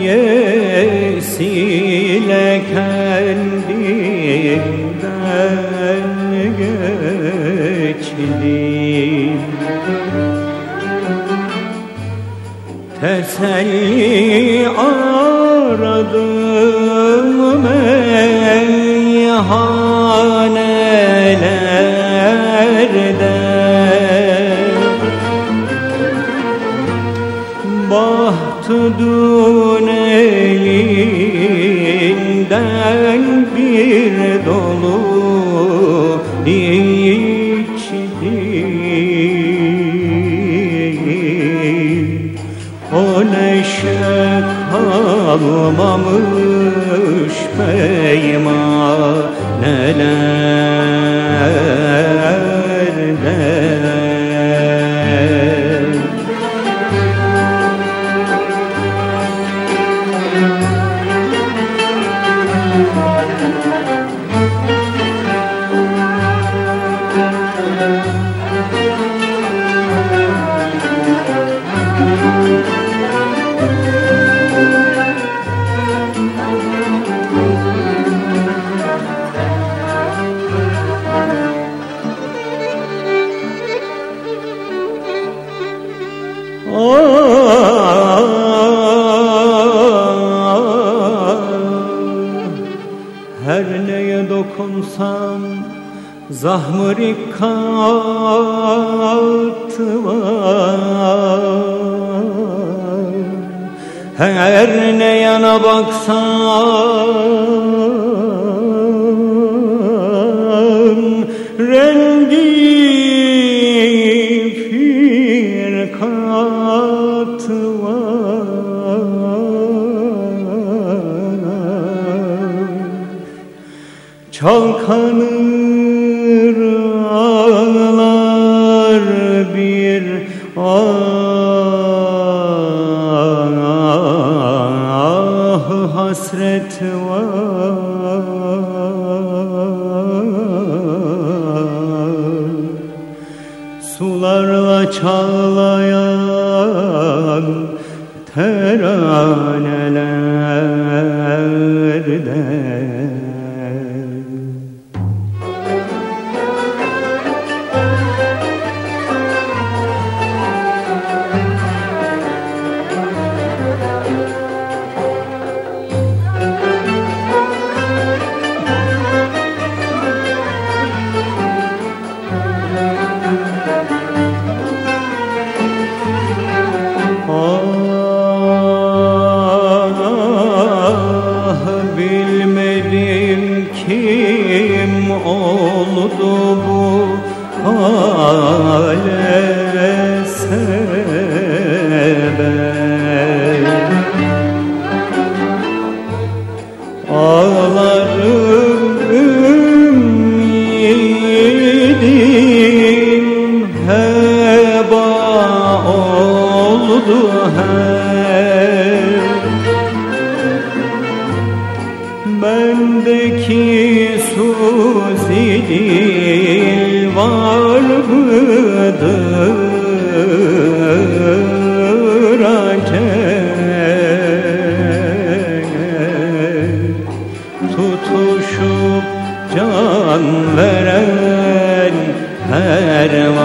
yesile kendimden geçtim Teselli aradım meyhanelerde. Bahar Bahtı elinden bir dolu içti. O neşe kalmamış peymanelerde zahmı rikkatı var. Her ne yana baksam rengi firkatı var. Ah hasret var. Sularla çağlayan teranelerde kim oldu bu hale sebep Bendeki suzil var mıdır Tutuşup can veren pervaneler.